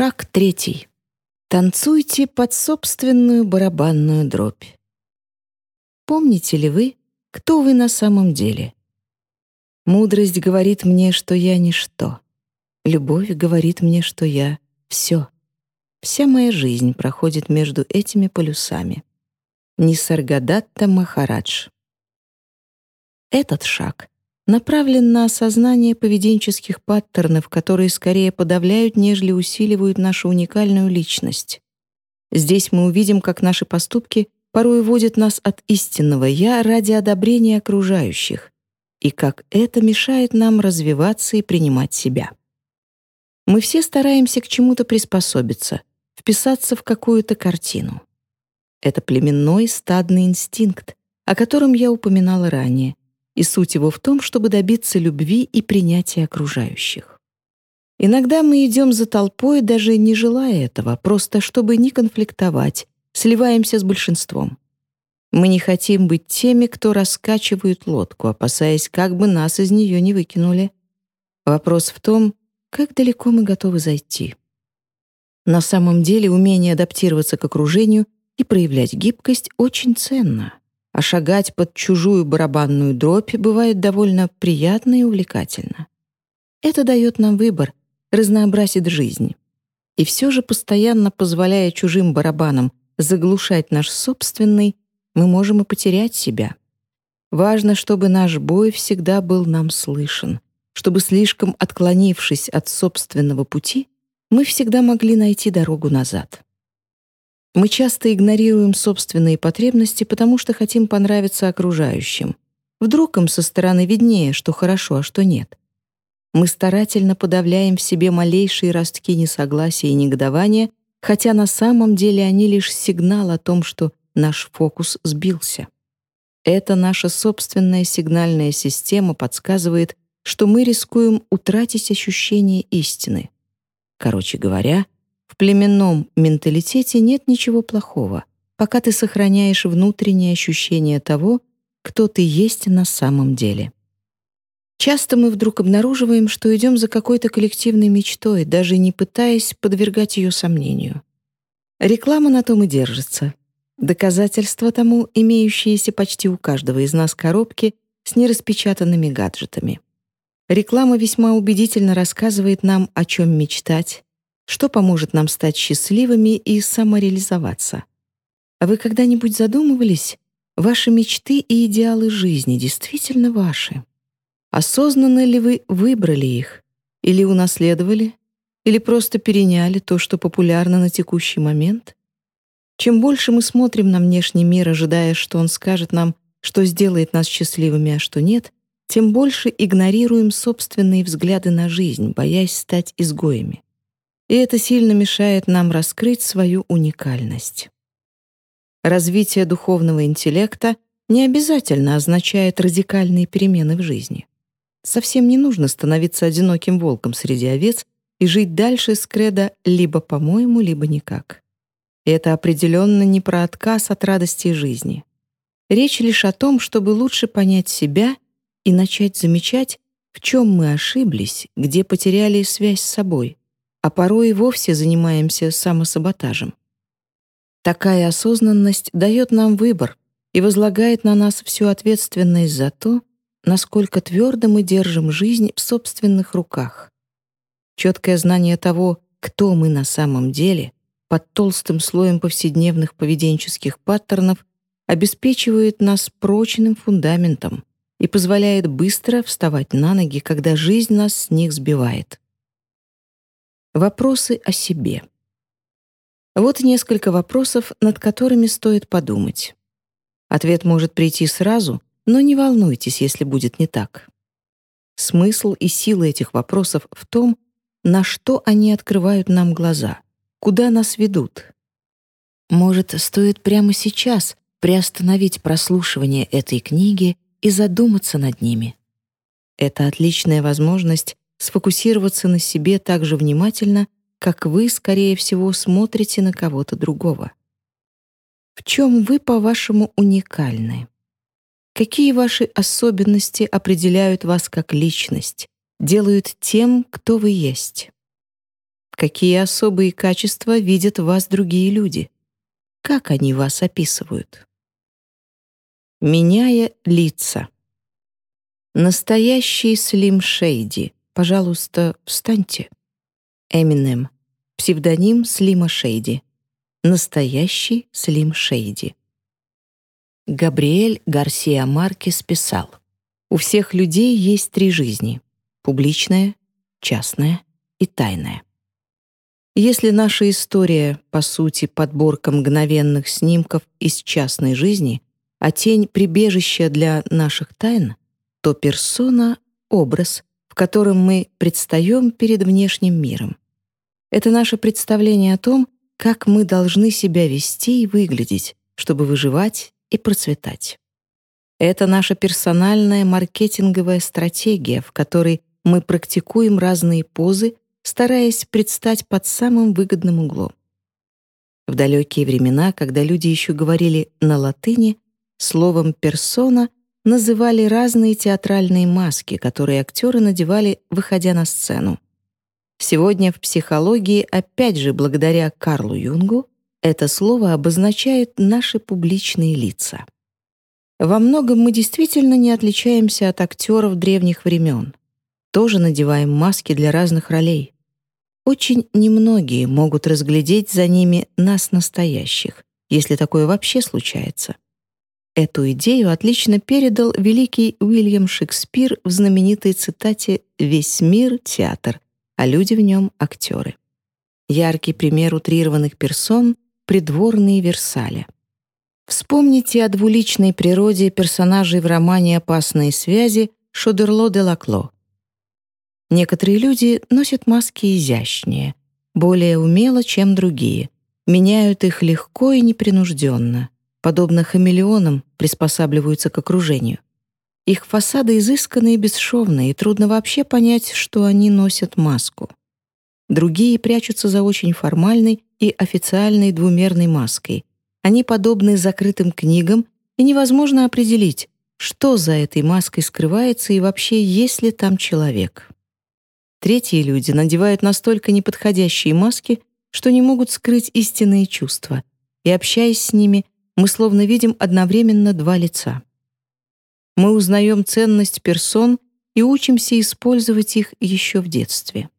Шаг третий. Танцуйте под собственную барабанную дробь. Помните ли вы, кто вы на самом деле? Мудрость говорит мне, что я ничто. Любовь говорит мне, что я — все. Вся моя жизнь проходит между этими полюсами. Нисаргадатта Махарадж. Этот шаг направлен на осознание поведенческих паттернов, которые скорее подавляют, нежели усиливают нашу уникальную личность. Здесь мы увидим, как наши поступки порой уводят нас от истинного «я» ради одобрения окружающих, и как это мешает нам развиваться и принимать себя. Мы все стараемся к чему-то приспособиться, вписаться в какую-то картину. Это племенной стадный инстинкт, о котором я упоминала ранее, и суть его в том, чтобы добиться любви и принятия окружающих. Иногда мы идем за толпой, даже не желая этого, просто чтобы не конфликтовать, сливаемся с большинством. Мы не хотим быть теми, кто раскачивает лодку, опасаясь, как бы нас из нее не выкинули. Вопрос в том, как далеко мы готовы зайти. На самом деле умение адаптироваться к окружению и проявлять гибкость очень ценно а шагать под чужую барабанную дробь бывает довольно приятно и увлекательно. Это дает нам выбор, разнообразит жизнь. И все же, постоянно позволяя чужим барабанам заглушать наш собственный, мы можем и потерять себя. Важно, чтобы наш бой всегда был нам слышен, чтобы, слишком отклонившись от собственного пути, мы всегда могли найти дорогу назад. Мы часто игнорируем собственные потребности, потому что хотим понравиться окружающим. Вдруг им со стороны виднее, что хорошо, а что нет. Мы старательно подавляем в себе малейшие ростки несогласия и негодования, хотя на самом деле они лишь сигнал о том, что наш фокус сбился. Это наша собственная сигнальная система подсказывает, что мы рискуем утратить ощущение истины. Короче говоря, племенном менталитете нет ничего плохого, пока ты сохраняешь внутреннее ощущение того, кто ты есть на самом деле. Часто мы вдруг обнаруживаем, что идем за какой-то коллективной мечтой, даже не пытаясь подвергать ее сомнению. Реклама на том и держится. Доказательства тому имеющиеся почти у каждого из нас коробки с нераспечатанными гаджетами. Реклама весьма убедительно рассказывает нам, о чем мечтать, что поможет нам стать счастливыми и самореализоваться. А вы когда-нибудь задумывались, ваши мечты и идеалы жизни действительно ваши? Осознанно ли вы выбрали их? Или унаследовали? Или просто переняли то, что популярно на текущий момент? Чем больше мы смотрим на внешний мир, ожидая, что он скажет нам, что сделает нас счастливыми, а что нет, тем больше игнорируем собственные взгляды на жизнь, боясь стать изгоями и это сильно мешает нам раскрыть свою уникальность. Развитие духовного интеллекта не обязательно означает радикальные перемены в жизни. Совсем не нужно становиться одиноким волком среди овец и жить дальше с кредо либо по-моему, либо никак. это определенно не про отказ от радости жизни. Речь лишь о том, чтобы лучше понять себя и начать замечать, в чем мы ошиблись, где потеряли связь с собой, а порой и вовсе занимаемся самосаботажем. Такая осознанность дает нам выбор и возлагает на нас всю ответственность за то, насколько твердо мы держим жизнь в собственных руках. Четкое знание того, кто мы на самом деле, под толстым слоем повседневных поведенческих паттернов обеспечивает нас прочным фундаментом и позволяет быстро вставать на ноги, когда жизнь нас с них сбивает. Вопросы о себе. Вот несколько вопросов, над которыми стоит подумать. Ответ может прийти сразу, но не волнуйтесь, если будет не так. Смысл и сила этих вопросов в том, на что они открывают нам глаза, куда нас ведут. Может, стоит прямо сейчас приостановить прослушивание этой книги и задуматься над ними. Это отличная возможность сфокусироваться на себе так же внимательно, как вы, скорее всего, смотрите на кого-то другого. В чем вы, по-вашему, уникальны? Какие ваши особенности определяют вас как личность, делают тем, кто вы есть? какие особые качества видят вас другие люди, как они вас описывают. Меняя лица. Настоящий Слим Шейди. Пожалуйста, встаньте. Эминем. Псевдоним Слима Шейди. Настоящий Слим Шейди. Габриэль Гарсия Маркес писал, «У всех людей есть три жизни — публичная, частная и тайная. Если наша история, по сути, подборка мгновенных снимков из частной жизни, а тень — прибежище для наших тайн, то персона — образ, котором мы предстаем перед внешним миром. Это наше представление о том, как мы должны себя вести и выглядеть, чтобы выживать и процветать. Это наша персональная маркетинговая стратегия, в которой мы практикуем разные позы, стараясь предстать под самым выгодным углом. В далекие времена, когда люди еще говорили на латыни, словом «персона» называли разные театральные маски, которые актеры надевали, выходя на сцену. Сегодня в психологии, опять же благодаря Карлу Юнгу, это слово обозначает наши публичные лица. Во многом мы действительно не отличаемся от актеров древних времен. Тоже надеваем маски для разных ролей. Очень немногие могут разглядеть за ними нас настоящих, если такое вообще случается. Эту идею отлично передал великий Уильям Шекспир в знаменитой цитате «Весь мир — театр, а люди в нем — актеры». Яркий пример утрированных персон — придворные Версаля. Вспомните о двуличной природе персонажей в романе «Опасные связи» Шодерло де Лакло. Некоторые люди носят маски изящнее, более умело, чем другие, меняют их легко и непринужденно подобно хамелеонам, приспосабливаются к окружению. Их фасады изысканные и бесшовные, и трудно вообще понять, что они носят маску. Другие прячутся за очень формальной и официальной двумерной маской. Они подобны закрытым книгам, и невозможно определить, что за этой маской скрывается и вообще есть ли там человек. Третьи люди надевают настолько неподходящие маски, что не могут скрыть истинные чувства, и, общаясь с ними, мы словно видим одновременно два лица. Мы узнаем ценность персон и учимся использовать их еще в детстве.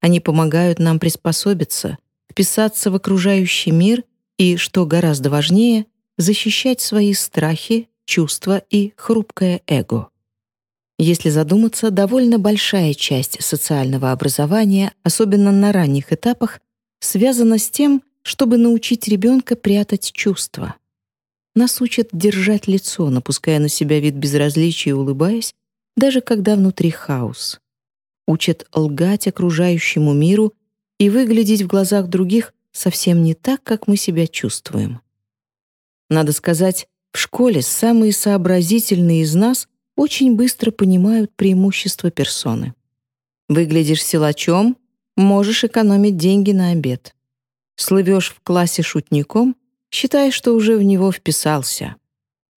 Они помогают нам приспособиться, вписаться в окружающий мир и, что гораздо важнее, защищать свои страхи, чувства и хрупкое эго. Если задуматься, довольно большая часть социального образования, особенно на ранних этапах, связана с тем, чтобы научить ребенка прятать чувства. Нас учат держать лицо, напуская на себя вид безразличия и улыбаясь, даже когда внутри хаос. Учат лгать окружающему миру и выглядеть в глазах других совсем не так, как мы себя чувствуем. Надо сказать, в школе самые сообразительные из нас очень быстро понимают преимущества персоны. Выглядишь силачом — можешь экономить деньги на обед. Слывешь в классе шутником считай, что уже в него вписался.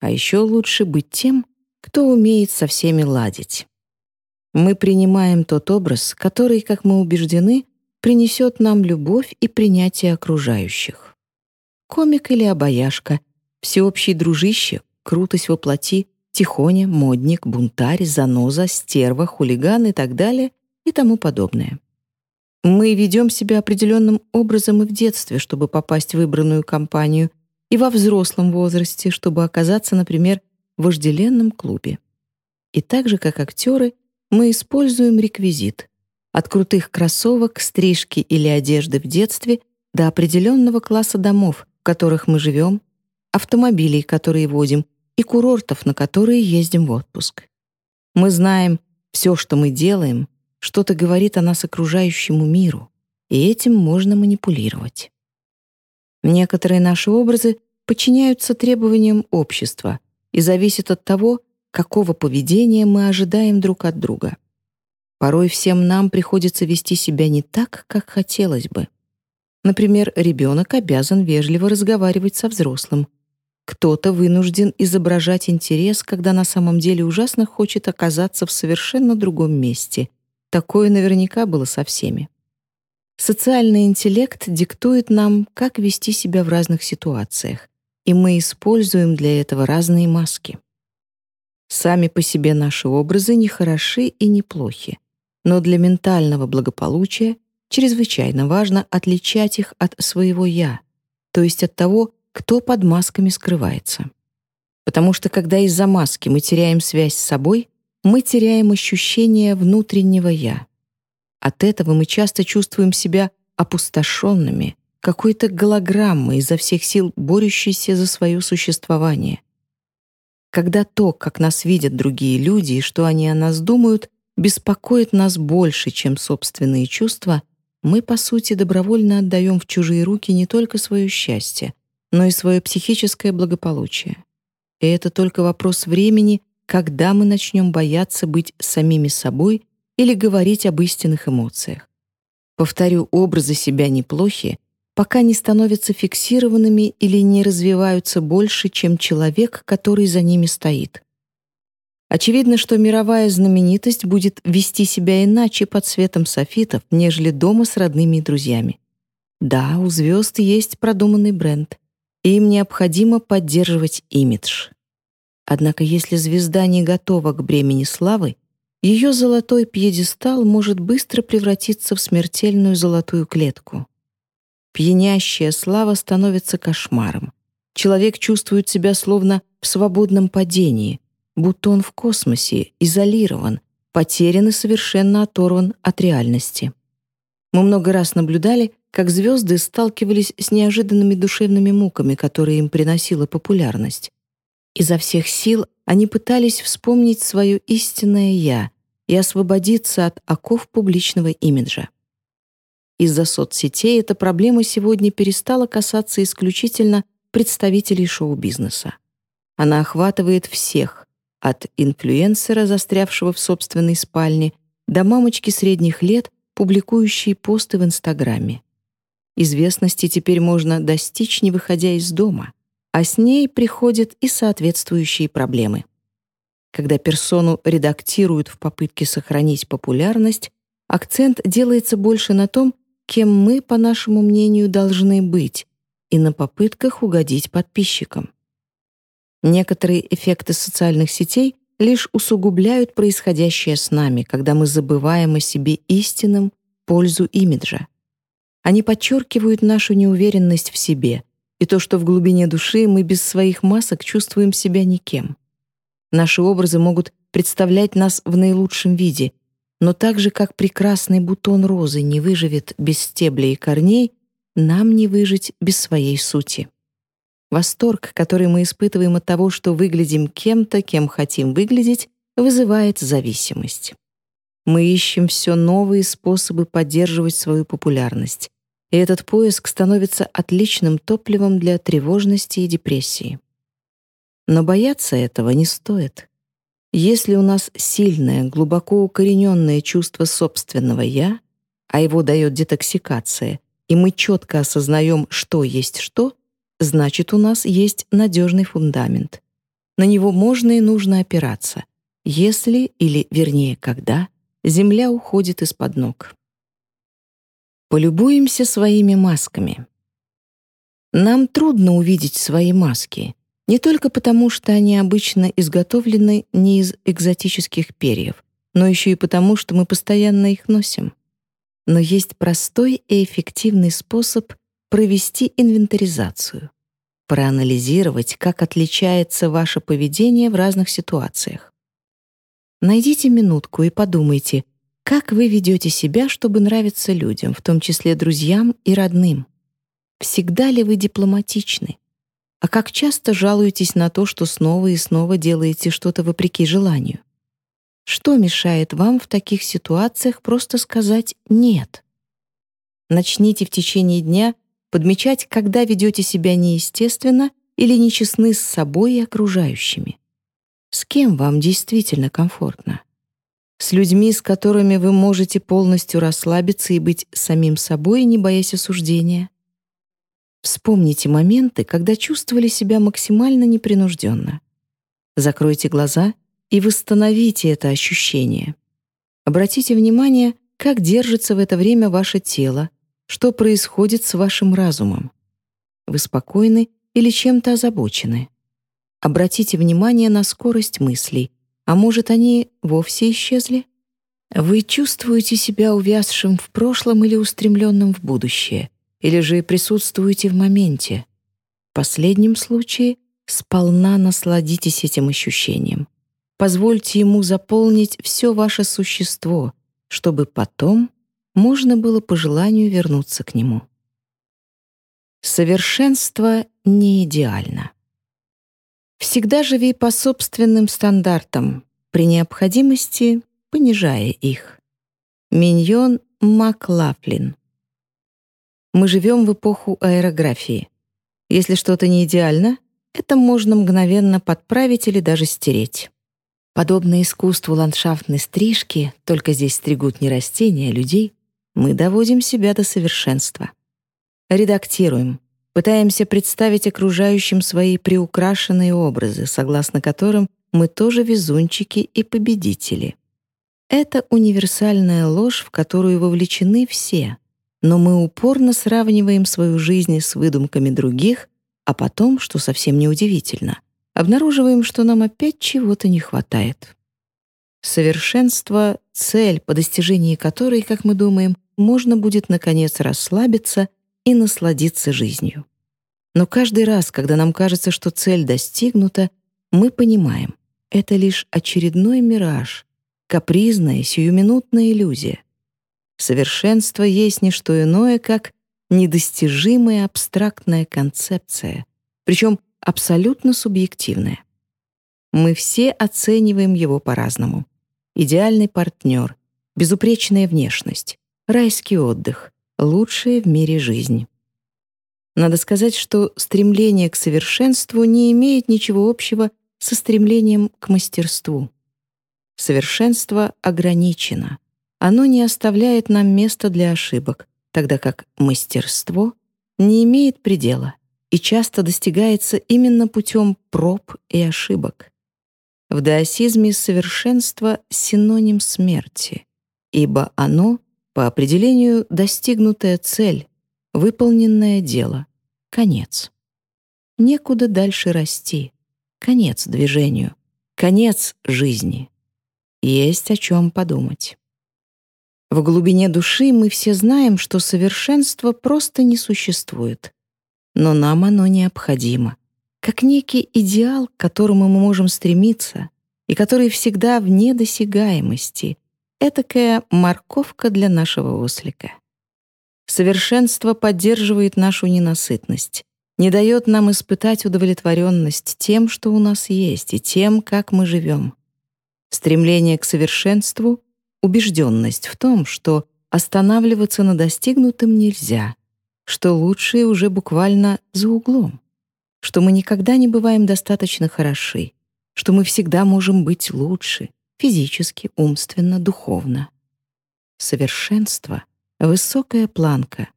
А еще лучше быть тем, кто умеет со всеми ладить. Мы принимаем тот образ, который, как мы убеждены, принесет нам любовь и принятие окружающих. Комик или обаяшка, всеобщий дружище, крутость воплоти, тихоня, модник, бунтарь, заноза, стерва, хулиган и так далее и тому подобное. Мы ведем себя определенным образом и в детстве, чтобы попасть в выбранную компанию, и во взрослом возрасте, чтобы оказаться, например, в вожделенном клубе. И так же, как актеры, мы используем реквизит. От крутых кроссовок, стрижки или одежды в детстве до определенного класса домов, в которых мы живем, автомобилей, которые водим, и курортов, на которые ездим в отпуск. Мы знаем, все, что мы делаем, что-то говорит о нас окружающему миру, и этим можно манипулировать. Некоторые наши образы подчиняются требованиям общества и зависят от того, какого поведения мы ожидаем друг от друга. Порой всем нам приходится вести себя не так, как хотелось бы. Например, ребенок обязан вежливо разговаривать со взрослым. Кто-то вынужден изображать интерес, когда на самом деле ужасно хочет оказаться в совершенно другом месте — Такое наверняка было со всеми. социальный интеллект диктует нам, как вести себя в разных ситуациях, и мы используем для этого разные маски. Сами по себе наши образы не хороши и не плохи, но для ментального благополучия чрезвычайно важно отличать их от своего «я», то есть от того, кто под масками скрывается. Потому что когда из-за маски мы теряем связь с собой, мы теряем ощущение внутреннего «я». От этого мы часто чувствуем себя опустошенными, какой-то голограммой изо всех сил борющейся за свое существование. Когда то, как нас видят другие люди и что они о нас думают, беспокоит нас больше, чем собственные чувства, мы, по сути, добровольно отдаем в чужие руки не только свое счастье, но и свое психическое благополучие. И это только вопрос времени, когда мы начнем бояться быть самими собой или говорить об истинных эмоциях. Повторю, образы себя неплохи, пока не становятся фиксированными или не развиваются больше, чем человек, который за ними стоит. Очевидно, что мировая знаменитость будет вести себя иначе под светом софитов, нежели дома с родными и друзьями. Да, у звезд есть продуманный бренд, и им необходимо поддерживать имидж. Однако если звезда не готова к бремени славы, ее золотой пьедестал может быстро превратиться в смертельную золотую клетку. Пьянящая слава становится кошмаром. Человек чувствует себя словно в свободном падении, будто он в космосе, изолирован, потерян и совершенно оторван от реальности. Мы много раз наблюдали, как звезды сталкивались с неожиданными душевными муками, которые им приносила популярность. Изо всех сил они пытались вспомнить свое истинное «я» и освободиться от оков публичного имиджа. Из-за соцсетей эта проблема сегодня перестала касаться исключительно представителей шоу-бизнеса. Она охватывает всех, от инфлюенсера, застрявшего в собственной спальне, до мамочки средних лет, публикующей посты в Инстаграме. Известности теперь можно достичь, не выходя из дома, а с ней приходят и соответствующие проблемы. Когда персону редактируют в попытке сохранить популярность, акцент делается больше на том, кем мы, по нашему мнению, должны быть, и на попытках угодить подписчикам. Некоторые эффекты социальных сетей лишь усугубляют происходящее с нами, когда мы забываем о себе истинном пользу имиджа. Они подчеркивают нашу неуверенность в себе и то, что в глубине души мы без своих масок чувствуем себя никем. Наши образы могут представлять нас в наилучшем виде, но так же, как прекрасный бутон розы не выживет без стебля и корней, нам не выжить без своей сути. Восторг, который мы испытываем от того, что выглядим кем-то, кем хотим выглядеть, вызывает зависимость. Мы ищем все новые способы поддерживать свою популярность, и этот поиск становится отличным топливом для тревожности и депрессии. Но бояться этого не стоит. Если у нас сильное, глубоко укорененное чувство собственного «я», а его дает детоксикация, и мы четко осознаем, что есть что, значит, у нас есть надежный фундамент. На него можно и нужно опираться, если, или вернее, когда, земля уходит из-под ног. Полюбуемся своими масками. Нам трудно увидеть свои маски, не только потому, что они обычно изготовлены не из экзотических перьев, но еще и потому, что мы постоянно их носим. Но есть простой и эффективный способ провести инвентаризацию, проанализировать, как отличается ваше поведение в разных ситуациях. Найдите минутку и подумайте, как вы ведете себя, чтобы нравиться людям, в том числе друзьям и родным. Всегда ли вы дипломатичны? А как часто жалуетесь на то, что снова и снова делаете что-то вопреки желанию? Что мешает вам в таких ситуациях просто сказать «нет»? Начните в течение дня подмечать, когда ведете себя неестественно или нечестны с собой и окружающими. С кем вам действительно комфортно? С людьми, с которыми вы можете полностью расслабиться и быть самим собой, не боясь осуждения? Вспомните моменты, когда чувствовали себя максимально непринужденно. Закройте глаза и восстановите это ощущение. Обратите внимание, как держится в это время ваше тело, что происходит с вашим разумом. Вы спокойны или чем-то озабочены. Обратите внимание на скорость мыслей, а может, они вовсе исчезли? Вы чувствуете себя увязшим в прошлом или устремленным в будущее, или же присутствуете в моменте. В последнем случае сполна насладитесь этим ощущением. Позвольте ему заполнить все ваше существо, чтобы потом можно было по желанию вернуться к нему. Совершенство не идеально. Всегда живи по собственным стандартам, при необходимости понижая их. Миньон Маклафлин. Мы живем в эпоху аэрографии. Если что-то не идеально, это можно мгновенно подправить или даже стереть. Подобно искусству ландшафтной стрижки, только здесь стригут не растения, а людей, мы доводим себя до совершенства. Редактируем, пытаемся представить окружающим свои приукрашенные образы, согласно которым мы тоже везунчики и победители. Это универсальная ложь, в которую вовлечены все, но мы упорно сравниваем свою жизнь с выдумками других, а потом, что совсем неудивительно, обнаруживаем, что нам опять чего-то не хватает. Совершенство — цель, по достижении которой, как мы думаем, можно будет, наконец, расслабиться и насладиться жизнью. Но каждый раз, когда нам кажется, что цель достигнута, мы понимаем — это лишь очередной мираж, капризная, сиюминутная иллюзия. Совершенство есть не что иное, как недостижимая абстрактная концепция, причем абсолютно субъективная. Мы все оцениваем его по-разному. Идеальный партнер, безупречная внешность, райский отдых, лучшая в мире жизнь. Надо сказать, что стремление к совершенству не имеет ничего общего со стремлением к мастерству. Совершенство ограничено. Оно не оставляет нам места для ошибок, тогда как мастерство не имеет предела и часто достигается именно путем проб и ошибок. В даосизме совершенство — синоним смерти, ибо оно, по определению, достигнутая цель, выполненное дело, конец. Некуда дальше расти, конец движению, конец жизни. Есть о чем подумать. В глубине души мы все знаем, что совершенство просто не существует. Но нам оно необходимо, как некий идеал, к которому мы можем стремиться и который всегда вне досягаемости, этакая морковка для нашего ослика. Совершенство поддерживает нашу ненасытность, не дает нам испытать удовлетворенность тем, что у нас есть, и тем, как мы живем. Стремление к совершенству убежденность в том, что останавливаться на достигнутом нельзя, что лучшее уже буквально за углом, что мы никогда не бываем достаточно хороши, что мы всегда можем быть лучше физически, умственно, духовно. Совершенство — высокая планка,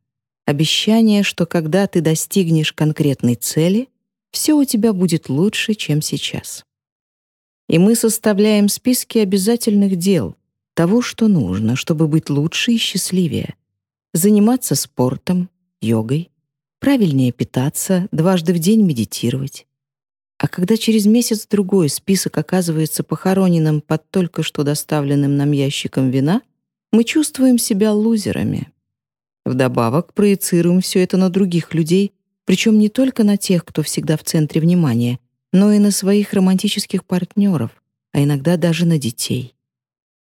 обещание, что когда ты достигнешь конкретной цели, все у тебя будет лучше, чем сейчас. И мы составляем списки обязательных дел, того, что нужно, чтобы быть лучше и счастливее. Заниматься спортом, йогой, правильнее питаться, дважды в день медитировать. А когда через месяц-другой список оказывается похороненным под только что доставленным нам ящиком вина, мы чувствуем себя лузерами. Вдобавок проецируем все это на других людей, причем не только на тех, кто всегда в центре внимания, но и на своих романтических партнеров, а иногда даже на детей.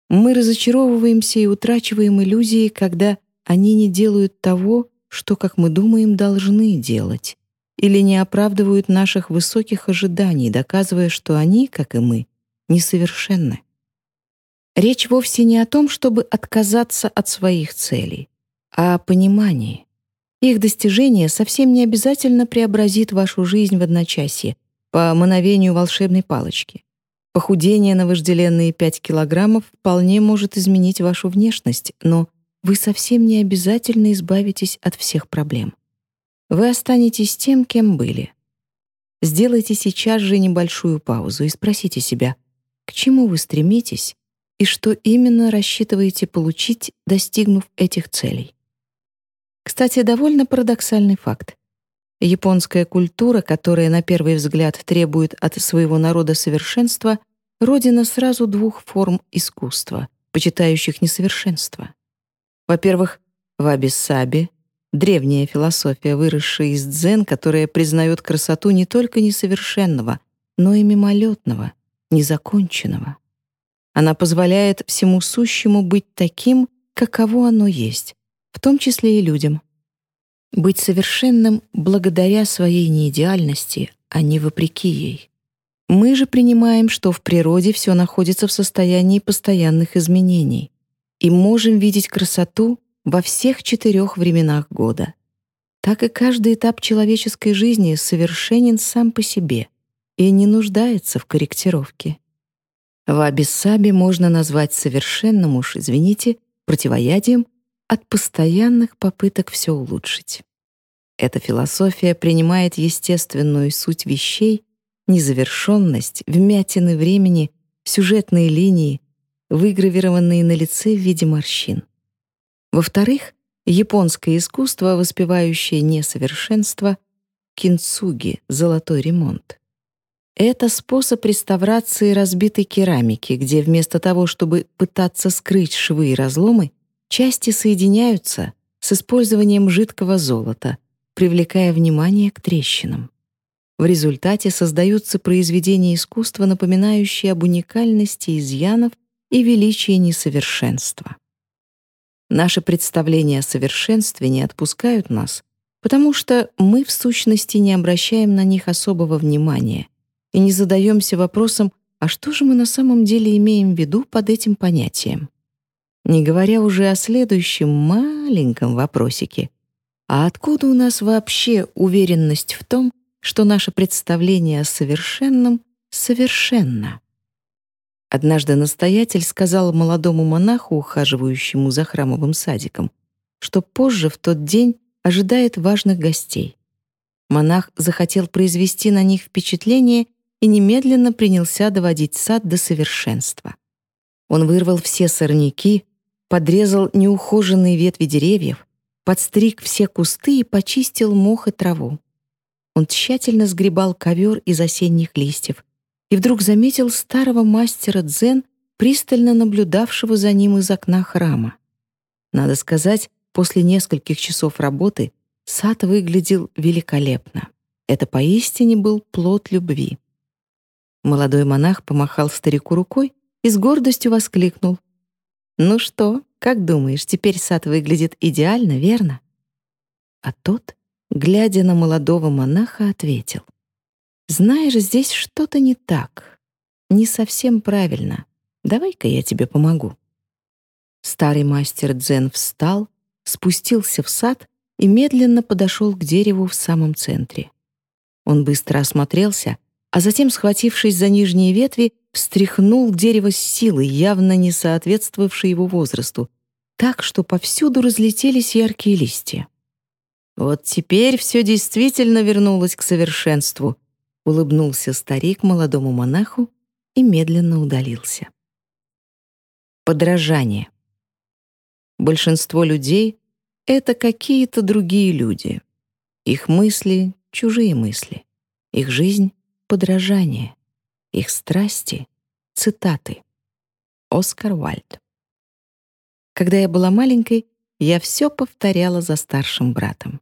Мы разочаровываемся и утрачиваем иллюзии, когда они не делают того, что, как мы думаем, должны делать, или не оправдывают наших высоких ожиданий, доказывая, что они, как и мы, несовершенны. Речь вовсе не о том, чтобы отказаться от своих целей, а о понимании. Их достижение совсем не обязательно преобразит вашу жизнь в одночасье по мановению волшебной палочки. Похудение на вожделенные 5 килограммов вполне может изменить вашу внешность, но вы совсем не обязательно избавитесь от всех проблем. Вы останетесь тем, кем были. Сделайте сейчас же небольшую паузу и спросите себя, к чему вы стремитесь и что именно рассчитываете получить, достигнув этих целей. Кстати, довольно парадоксальный факт. Японская культура, которая на первый взгляд требует от своего народа совершенства, родина сразу двух форм искусства, почитающих несовершенство. Во-первых, ваби-саби — древняя философия, выросшая из дзен, которая признает красоту не только несовершенного, но и мимолетного, незаконченного. Она позволяет всему сущему быть таким, каково оно есть, в том числе и людям. Быть совершенным благодаря своей неидеальности, а не вопреки ей. Мы же принимаем, что в природе все находится в состоянии постоянных изменений и можем видеть красоту во всех четырех временах года. Так и каждый этап человеческой жизни совершенен сам по себе и не нуждается в корректировке. В Абиссабе можно назвать совершенным уж, извините, противоядием от постоянных попыток все улучшить. Эта философия принимает естественную суть вещей, незавершенность, вмятины времени, сюжетные линии, выгравированные на лице в виде морщин. Во-вторых, японское искусство, воспевающее несовершенство, кинцуги, золотой ремонт. Это способ реставрации разбитой керамики, где вместо того, чтобы пытаться скрыть швы и разломы, части соединяются с использованием жидкого золота, привлекая внимание к трещинам. В результате создаются произведения искусства, напоминающие об уникальности изъянов и величии несовершенства. Наши представления о совершенстве не отпускают нас, потому что мы в сущности не обращаем на них особого внимания и не задаемся вопросом, а что же мы на самом деле имеем в виду под этим понятием? Не говоря уже о следующем маленьком вопросике. А откуда у нас вообще уверенность в том, что наше представление о совершенном совершенно? Однажды настоятель сказал молодому монаху, ухаживающему за храмовым садиком, что позже в тот день ожидает важных гостей. Монах захотел произвести на них впечатление и немедленно принялся доводить сад до совершенства. Он вырвал все сорняки, подрезал неухоженные ветви деревьев, подстриг все кусты и почистил мох и траву. Он тщательно сгребал ковер из осенних листьев и вдруг заметил старого мастера дзен, пристально наблюдавшего за ним из окна храма. Надо сказать, после нескольких часов работы сад выглядел великолепно. Это поистине был плод любви. Молодой монах помахал старику рукой и с гордостью воскликнул. «Ну что, как думаешь, теперь сад выглядит идеально, верно?» А тот, глядя на молодого монаха, ответил. «Знаешь, здесь что-то не так, не совсем правильно. Давай-ка я тебе помогу». Старый мастер Дзен встал, спустился в сад и медленно подошел к дереву в самом центре. Он быстро осмотрелся — а затем, схватившись за нижние ветви, встряхнул дерево с силой, явно не соответствовавшей его возрасту, так что повсюду разлетелись яркие листья. «Вот теперь все действительно вернулось к совершенству», — улыбнулся старик молодому монаху и медленно удалился. Подражание. Большинство людей — это какие-то другие люди. Их мысли — чужие мысли. Их жизнь подражание, их страсти — цитаты. Оскар Уальд. Когда я была маленькой, я все повторяла за старшим братом.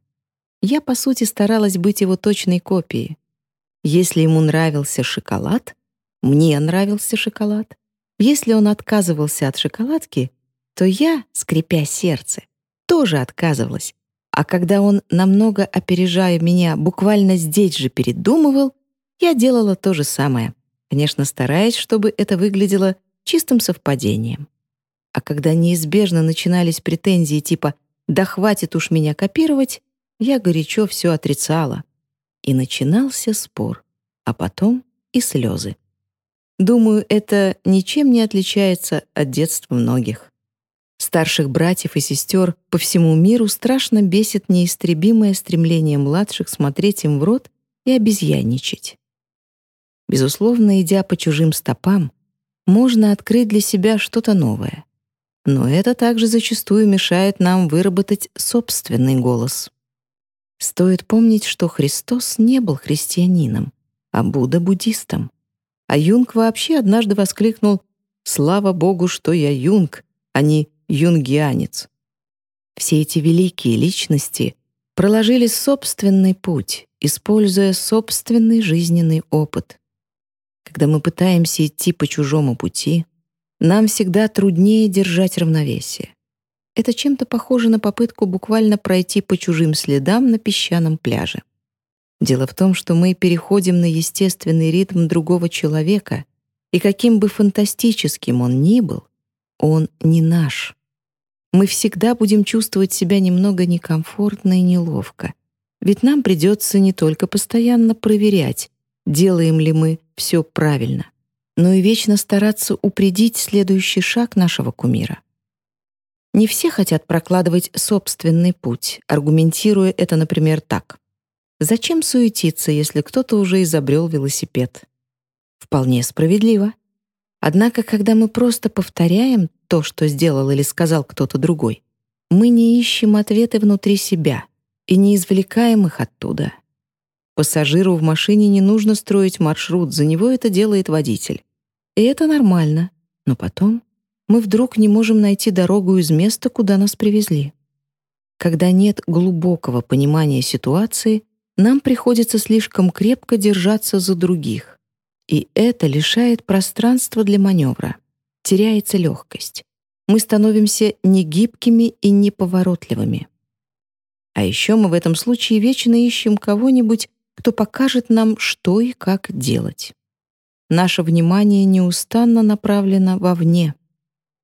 Я, по сути, старалась быть его точной копией. Если ему нравился шоколад, мне нравился шоколад. Если он отказывался от шоколадки, то я, скрипя сердце, тоже отказывалась. А когда он, намного опережая меня, буквально здесь же передумывал, я делала то же самое, конечно, стараясь, чтобы это выглядело чистым совпадением. А когда неизбежно начинались претензии типа «да хватит уж меня копировать», я горячо все отрицала. И начинался спор, а потом и слезы. Думаю, это ничем не отличается от детства многих. Старших братьев и сестер по всему миру страшно бесит неистребимое стремление младших смотреть им в рот и обезьянничать. Безусловно, идя по чужим стопам, можно открыть для себя что-то новое. Но это также зачастую мешает нам выработать собственный голос. Стоит помнить, что Христос не был христианином, а Будда — буддистом. А Юнг вообще однажды воскликнул «Слава Богу, что я юнг, а не юнгианец». Все эти великие личности проложили собственный путь, используя собственный жизненный опыт. Когда мы пытаемся идти по чужому пути, нам всегда труднее держать равновесие. Это чем-то похоже на попытку буквально пройти по чужим следам на песчаном пляже. Дело в том, что мы переходим на естественный ритм другого человека, и каким бы фантастическим он ни был, он не наш мы всегда будем чувствовать себя немного некомфортно и неловко. Ведь нам придется не только постоянно проверять, делаем ли мы все правильно, но и вечно стараться упредить следующий шаг нашего кумира. Не все хотят прокладывать собственный путь, аргументируя это, например, так. Зачем суетиться, если кто-то уже изобрел велосипед? Вполне справедливо. Однако, когда мы просто повторяем то, что сделал или сказал кто-то другой, мы не ищем ответы внутри себя и не извлекаем их оттуда. Пассажиру в машине не нужно строить маршрут, за него это делает водитель. И это нормально. Но потом мы вдруг не можем найти дорогу из места, куда нас привезли. Когда нет глубокого понимания ситуации, нам приходится слишком крепко держаться за других. И это лишает пространства для маневра. Теряется легкость. Мы становимся негибкими и неповоротливыми. А еще мы в этом случае вечно ищем кого-нибудь, кто покажет нам, что и как делать. Наше внимание неустанно направлено вовне.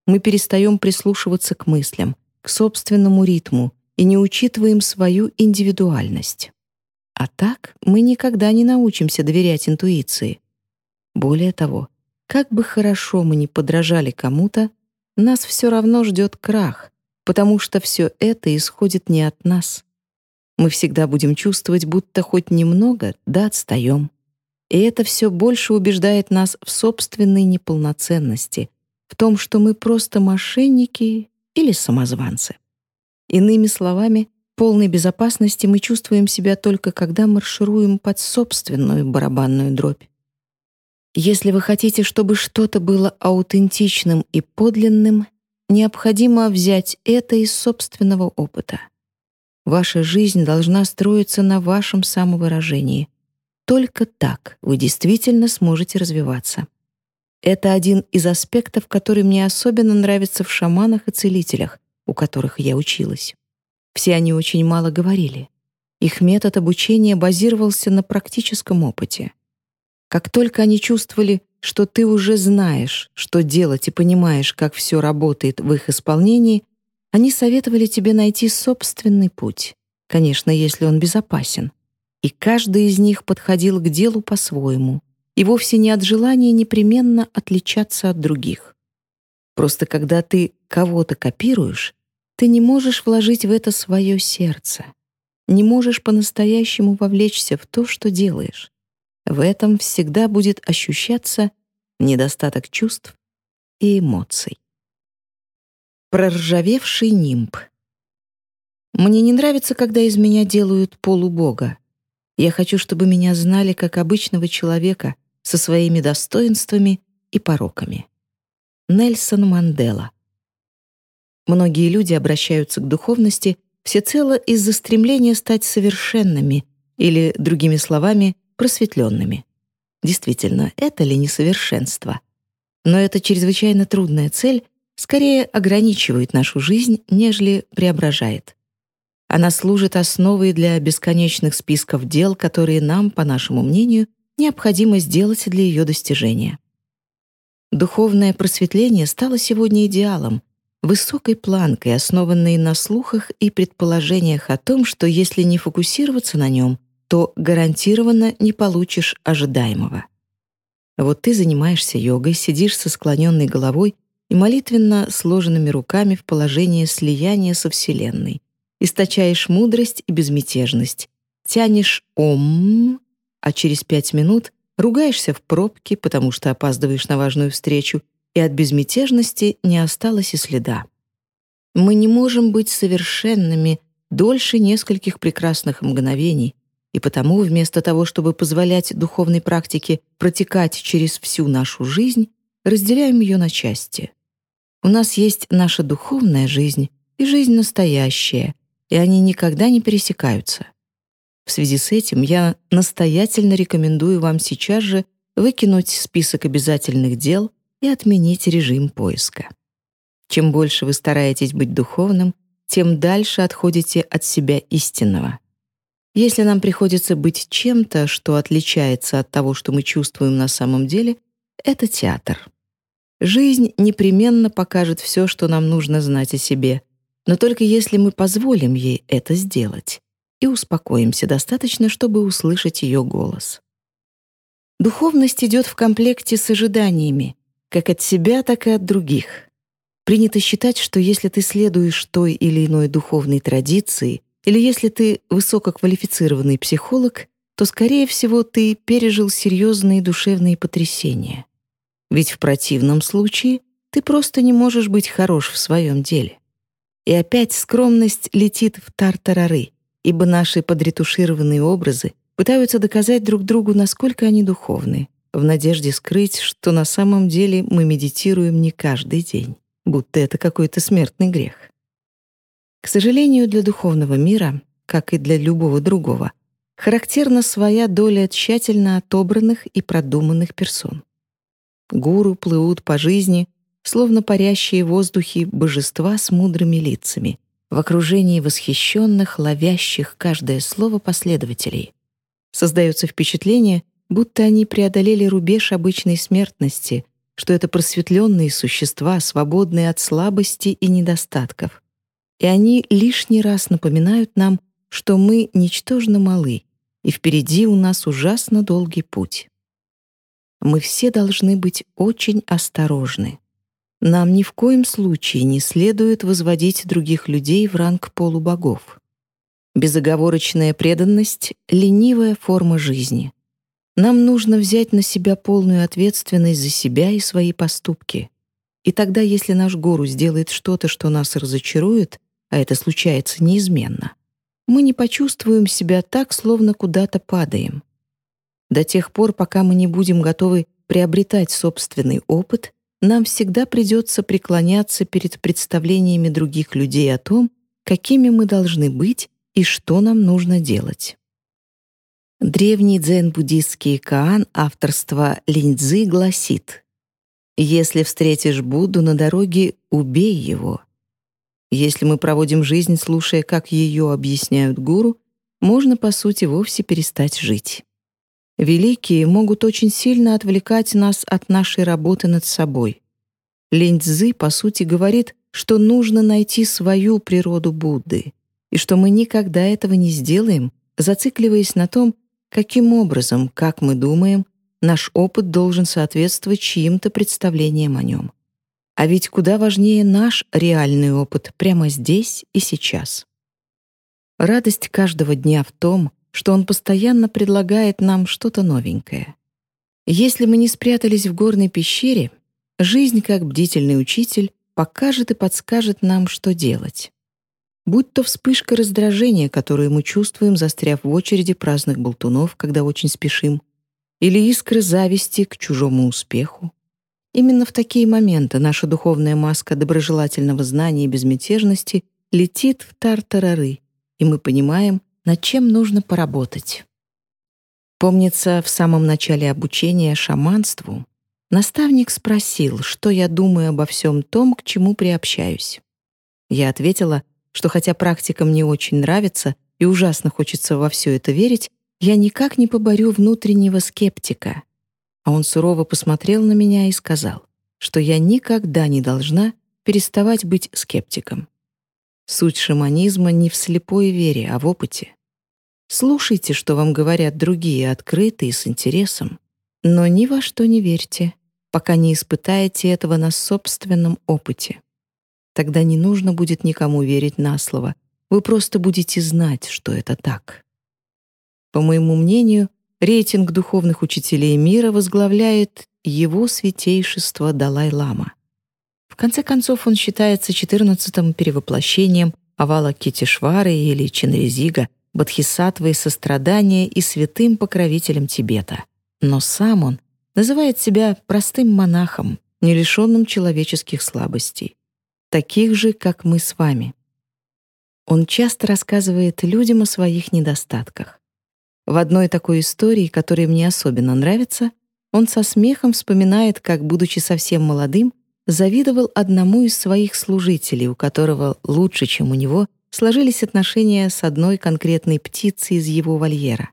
Мы перестаем прислушиваться к мыслям, к собственному ритму и не учитываем свою индивидуальность. А так мы никогда не научимся доверять интуиции, более того, как бы хорошо мы ни подражали кому-то, нас все равно ждет крах, потому что все это исходит не от нас. Мы всегда будем чувствовать, будто хоть немного, да отстаем. И это все больше убеждает нас в собственной неполноценности, в том, что мы просто мошенники или самозванцы. Иными словами, полной безопасности мы чувствуем себя только когда маршируем под собственную барабанную дробь. Если вы хотите, чтобы что-то было аутентичным и подлинным, необходимо взять это из собственного опыта. Ваша жизнь должна строиться на вашем самовыражении. Только так вы действительно сможете развиваться. Это один из аспектов, который мне особенно нравится в шаманах и целителях, у которых я училась. Все они очень мало говорили. Их метод обучения базировался на практическом опыте — как только они чувствовали, что ты уже знаешь, что делать и понимаешь, как все работает в их исполнении, они советовали тебе найти собственный путь, конечно, если он безопасен. И каждый из них подходил к делу по-своему, и вовсе не от желания непременно отличаться от других. Просто когда ты кого-то копируешь, ты не можешь вложить в это свое сердце, не можешь по-настоящему вовлечься в то, что делаешь. В этом всегда будет ощущаться недостаток чувств и эмоций. Проржавевший нимб. Мне не нравится, когда из меня делают полубога. Я хочу, чтобы меня знали как обычного человека со своими достоинствами и пороками. Нельсон Мандела. Многие люди обращаются к духовности всецело из-за стремления стать совершенными или, другими словами, просветленными. Действительно, это ли несовершенство? Но эта чрезвычайно трудная цель скорее ограничивает нашу жизнь, нежели преображает. Она служит основой для бесконечных списков дел, которые нам, по нашему мнению, необходимо сделать для ее достижения. Духовное просветление стало сегодня идеалом, высокой планкой, основанной на слухах и предположениях о том, что если не фокусироваться на нем, то гарантированно не получишь ожидаемого. Вот ты занимаешься йогой, сидишь со склоненной головой и молитвенно сложенными руками в положении слияния со Вселенной, источаешь мудрость и безмятежность, тянешь «ом», а через пять минут ругаешься в пробке, потому что опаздываешь на важную встречу, и от безмятежности не осталось и следа. Мы не можем быть совершенными дольше нескольких прекрасных мгновений, и потому вместо того, чтобы позволять духовной практике протекать через всю нашу жизнь, разделяем ее на части. У нас есть наша духовная жизнь и жизнь настоящая, и они никогда не пересекаются. В связи с этим я настоятельно рекомендую вам сейчас же выкинуть список обязательных дел и отменить режим поиска. Чем больше вы стараетесь быть духовным, тем дальше отходите от себя истинного. Если нам приходится быть чем-то, что отличается от того, что мы чувствуем на самом деле, это театр. Жизнь непременно покажет все, что нам нужно знать о себе, но только если мы позволим ей это сделать и успокоимся достаточно, чтобы услышать ее голос. Духовность идет в комплекте с ожиданиями, как от себя, так и от других. Принято считать, что если ты следуешь той или иной духовной традиции, или если ты высококвалифицированный психолог, то, скорее всего, ты пережил серьезные душевные потрясения. Ведь в противном случае ты просто не можешь быть хорош в своем деле. И опять скромность летит в тартарары, ибо наши подретушированные образы пытаются доказать друг другу, насколько они духовны, в надежде скрыть, что на самом деле мы медитируем не каждый день будто это какой-то смертный грех. К сожалению, для духовного мира, как и для любого другого, характерна своя доля тщательно отобранных и продуманных персон. Гуру плывут по жизни, словно парящие в воздухе божества с мудрыми лицами, в окружении восхищенных, ловящих каждое слово последователей. Создается впечатление, будто они преодолели рубеж обычной смертности, что это просветленные существа, свободные от слабости и недостатков. И они лишний раз напоминают нам, что мы ничтожно малы, и впереди у нас ужасно долгий путь. Мы все должны быть очень осторожны. Нам ни в коем случае не следует возводить других людей в ранг полубогов. Безоговорочная преданность — ленивая форма жизни — нам нужно взять на себя полную ответственность за себя и свои поступки. И тогда, если наш гуру сделает что-то, что нас разочарует, а это случается неизменно, мы не почувствуем себя так, словно куда-то падаем. До тех пор, пока мы не будем готовы приобретать собственный опыт, нам всегда придется преклоняться перед представлениями других людей о том, какими мы должны быть и что нам нужно делать. Древний дзен-буддистский Каан авторства Линьцзы гласит «Если встретишь Будду на дороге, убей его». Если мы проводим жизнь, слушая, как ее объясняют гуру, можно, по сути, вовсе перестать жить. Великие могут очень сильно отвлекать нас от нашей работы над собой. Линьцзы, по сути, говорит, что нужно найти свою природу Будды, и что мы никогда этого не сделаем, зацикливаясь на том, каким образом, как мы думаем, наш опыт должен соответствовать чьим-то представлениям о нем. А ведь куда важнее наш реальный опыт прямо здесь и сейчас. Радость каждого дня в том, что он постоянно предлагает нам что-то новенькое. Если мы не спрятались в горной пещере, жизнь, как бдительный учитель, покажет и подскажет нам, что делать будь то вспышка раздражения, которую мы чувствуем, застряв в очереди праздных болтунов, когда очень спешим, или искры зависти к чужому успеху. Именно в такие моменты наша духовная маска доброжелательного знания и безмятежности летит в тартарары, и мы понимаем, над чем нужно поработать. Помнится, в самом начале обучения шаманству наставник спросил, что я думаю обо всем том, к чему приобщаюсь. Я ответила — что хотя практика мне очень нравится и ужасно хочется во все это верить, я никак не поборю внутреннего скептика. А он сурово посмотрел на меня и сказал, что я никогда не должна переставать быть скептиком. Суть шаманизма не в слепой вере, а в опыте. Слушайте, что вам говорят другие, открыто и с интересом, но ни во что не верьте, пока не испытаете этого на собственном опыте. Тогда не нужно будет никому верить на слово. Вы просто будете знать, что это так. По моему мнению, рейтинг духовных учителей мира возглавляет его святейшество Далай-лама. В конце концов, он считается четырнадцатым перевоплощением Авалокитешвары или Чинрезига, бодхисаттвой сострадания и святым покровителем Тибета. Но сам он называет себя простым монахом, не лишенным человеческих слабостей, таких же, как мы с вами. Он часто рассказывает людям о своих недостатках. В одной такой истории, которая мне особенно нравится, он со смехом вспоминает, как, будучи совсем молодым, завидовал одному из своих служителей, у которого лучше, чем у него, сложились отношения с одной конкретной птицей из его вольера.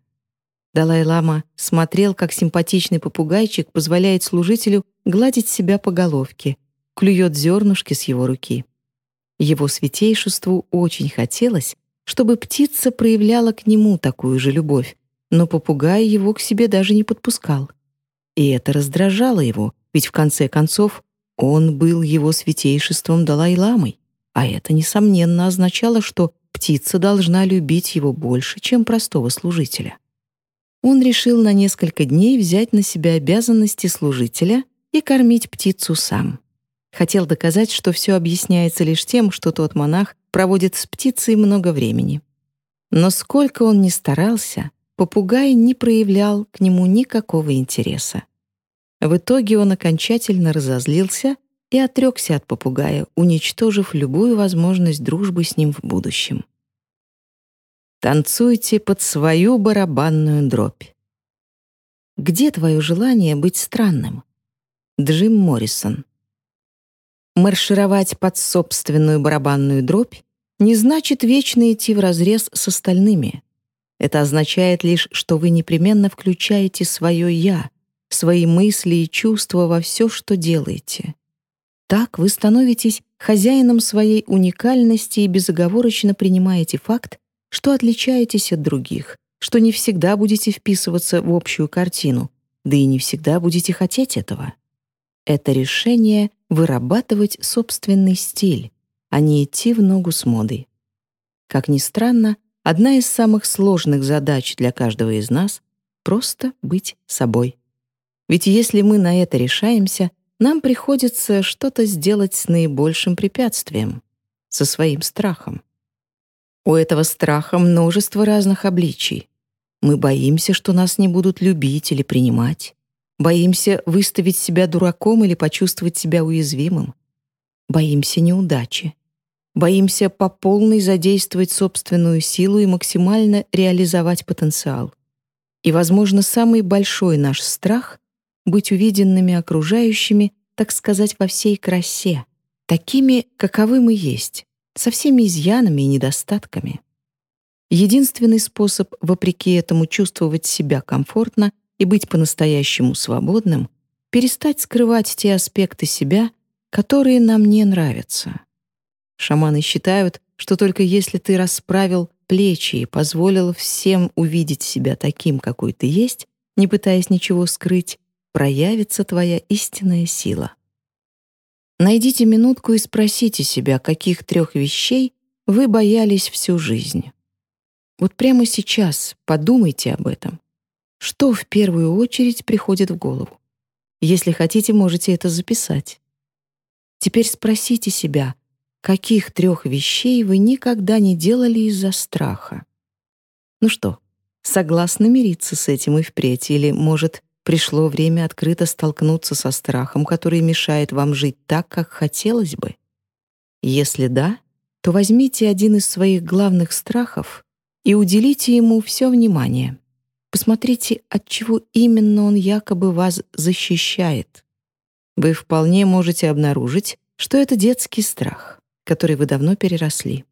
Далай-лама смотрел, как симпатичный попугайчик позволяет служителю гладить себя по головке, клюет зернышки с его руки. Его святейшеству очень хотелось, чтобы птица проявляла к нему такую же любовь, но попугай его к себе даже не подпускал. И это раздражало его, ведь в конце концов он был его святейшеством Далай-ламой, а это, несомненно, означало, что птица должна любить его больше, чем простого служителя. Он решил на несколько дней взять на себя обязанности служителя и кормить птицу сам. Хотел доказать, что все объясняется лишь тем, что тот монах проводит с птицей много времени. Но сколько он ни старался, попугай не проявлял к нему никакого интереса. В итоге он окончательно разозлился и отрекся от попугая, уничтожив любую возможность дружбы с ним в будущем. Танцуйте под свою барабанную дробь. Где твое желание быть странным? Джим Моррисон. Маршировать под собственную барабанную дробь не значит вечно идти вразрез с остальными. Это означает лишь, что вы непременно включаете свое «я», свои мысли и чувства во все, что делаете. Так вы становитесь хозяином своей уникальности и безоговорочно принимаете факт, что отличаетесь от других, что не всегда будете вписываться в общую картину, да и не всегда будете хотеть этого. Это решение вырабатывать собственный стиль, а не идти в ногу с модой. Как ни странно, одна из самых сложных задач для каждого из нас — просто быть собой. Ведь если мы на это решаемся, нам приходится что-то сделать с наибольшим препятствием, со своим страхом. У этого страха множество разных обличий. Мы боимся, что нас не будут любить или принимать. Боимся выставить себя дураком или почувствовать себя уязвимым. Боимся неудачи. Боимся по полной задействовать собственную силу и максимально реализовать потенциал. И, возможно, самый большой наш страх быть увиденными окружающими, так сказать, во всей красе, такими, каковы мы есть, со всеми изъянами и недостатками. Единственный способ, вопреки этому, чувствовать себя комфортно и быть по-настоящему свободным — перестать скрывать те аспекты себя, которые нам не нравятся. Шаманы считают, что только если ты расправил плечи и позволил всем увидеть себя таким, какой ты есть, не пытаясь ничего скрыть, проявится твоя истинная сила. Найдите минутку и спросите себя, каких трех вещей вы боялись всю жизнь. Вот прямо сейчас подумайте об этом. Что в первую очередь приходит в голову? Если хотите, можете это записать. Теперь спросите себя, каких трех вещей вы никогда не делали из-за страха? Ну что, согласны мириться с этим и впредь, или, может, Пришло время открыто столкнуться со страхом, который мешает вам жить так, как хотелось бы? Если да, то возьмите один из своих главных страхов и уделите ему все внимание. Посмотрите, от чего именно он якобы вас защищает. Вы вполне можете обнаружить, что это детский страх, который вы давно переросли.